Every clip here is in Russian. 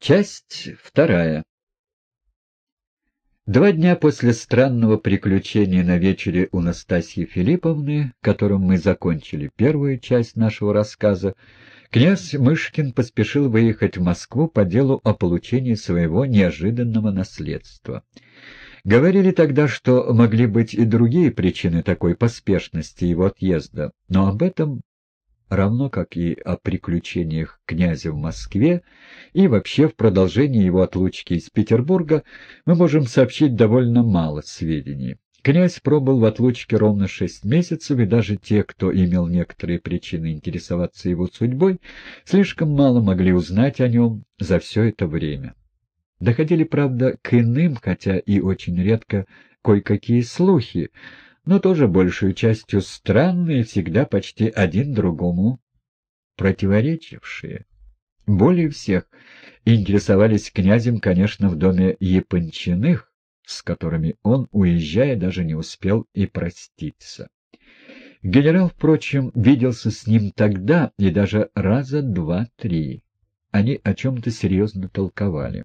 Часть вторая. Два дня после странного приключения на вечере у Настасьи Филипповны, которым мы закончили первую часть нашего рассказа, князь Мышкин поспешил выехать в Москву по делу о получении своего неожиданного наследства. Говорили тогда, что могли быть и другие причины такой поспешности его отъезда, но об этом равно как и о приключениях князя в Москве и вообще в продолжении его отлучки из Петербурга, мы можем сообщить довольно мало сведений. Князь пробыл в отлучке ровно шесть месяцев, и даже те, кто имел некоторые причины интересоваться его судьбой, слишком мало могли узнать о нем за все это время. Доходили, правда, к иным, хотя и очень редко, кое-какие слухи, но тоже большую частью странные, всегда почти один другому противоречившие. Более всех интересовались князем, конечно, в доме Япончиных, с которыми он, уезжая, даже не успел и проститься. Генерал, впрочем, виделся с ним тогда и даже раза два-три. Они о чем-то серьезно толковали.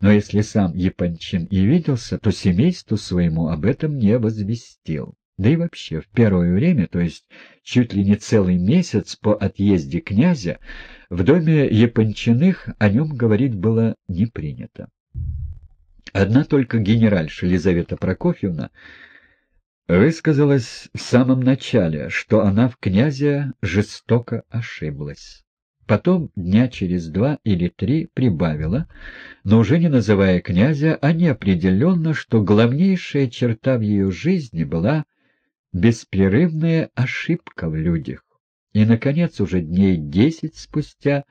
Но если сам Япончин и виделся, то семейству своему об этом не возвестил. Да и вообще, в первое время, то есть чуть ли не целый месяц по отъезде князя, в доме Япончиных о нем говорить было не принято. Одна только генеральша Елизавета Прокофьевна высказалась в самом начале, что она в князя жестоко ошиблась. Потом дня через два или три прибавила, но уже не называя князя, а неопределенно, что главнейшая черта в ее жизни была беспрерывная ошибка в людях. И, наконец, уже дней десять спустя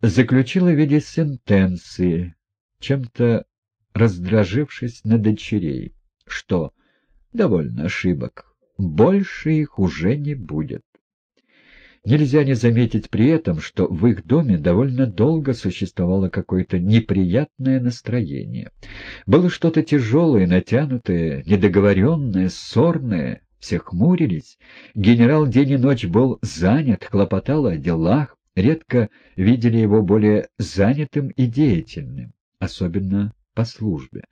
заключила в виде сентенции, чем-то раздражившись на дочерей, что довольно ошибок, больше их уже не будет. Нельзя не заметить при этом, что в их доме довольно долго существовало какое-то неприятное настроение. Было что-то тяжелое, натянутое, недоговоренное, ссорное. Все хмурились. Генерал день и ночь был занят, хлопотал о делах. Редко видели его более занятым и деятельным, особенно по службе.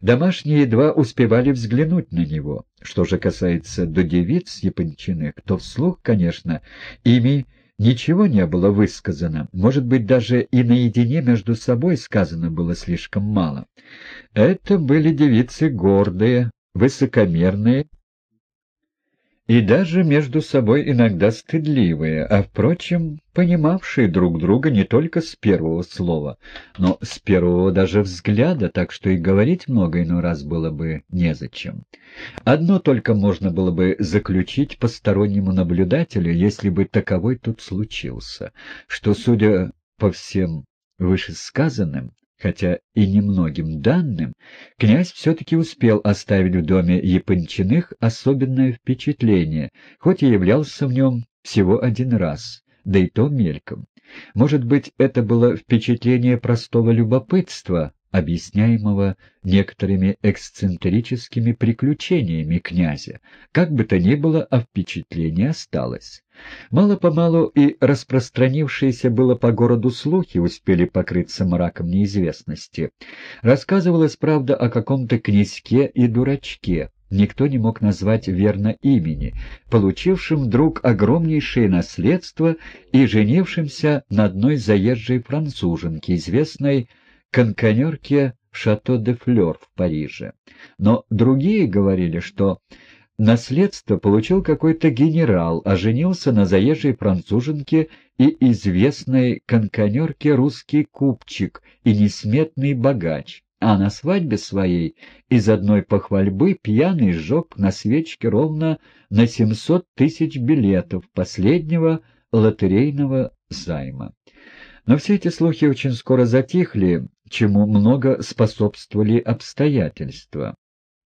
Домашние едва успевали взглянуть на него. Что же касается до девиц Япончиных, то вслух, конечно, ими ничего не было высказано. Может быть, даже и наедине между собой сказано было слишком мало. Это были девицы гордые, высокомерные, и даже между собой иногда стыдливые, а, впрочем, понимавшие друг друга не только с первого слова, но с первого даже взгляда, так что и говорить много иной раз было бы незачем. Одно только можно было бы заключить постороннему наблюдателю, если бы таковой тут случился, что, судя по всем вышесказанным, Хотя и немногим данным, князь все-таки успел оставить в доме Япончиных особенное впечатление, хоть и являлся в нем всего один раз, да и то мельком. Может быть, это было впечатление простого любопытства, объясняемого некоторыми эксцентрическими приключениями князя. Как бы то ни было, а впечатление осталось. Мало-помалу и распространившиеся было по городу слухи успели покрыться мраком неизвестности. Рассказывалось, правда, о каком-то князьке и дурачке, никто не мог назвать верно имени, получившим вдруг огромнейшее наследство и женившимся на одной заезжей француженке, известной канканерке Шато де Флёр в Париже. Но другие говорили, что наследство получил какой-то генерал, а женился на заезжей француженке и известной канканерке русский купчик и несметный богач, а на свадьбе своей из одной похвальбы пьяный сжег на свечке ровно на 700 тысяч билетов последнего лотерейного займа. Но все эти слухи очень скоро затихли, чему много способствовали обстоятельства.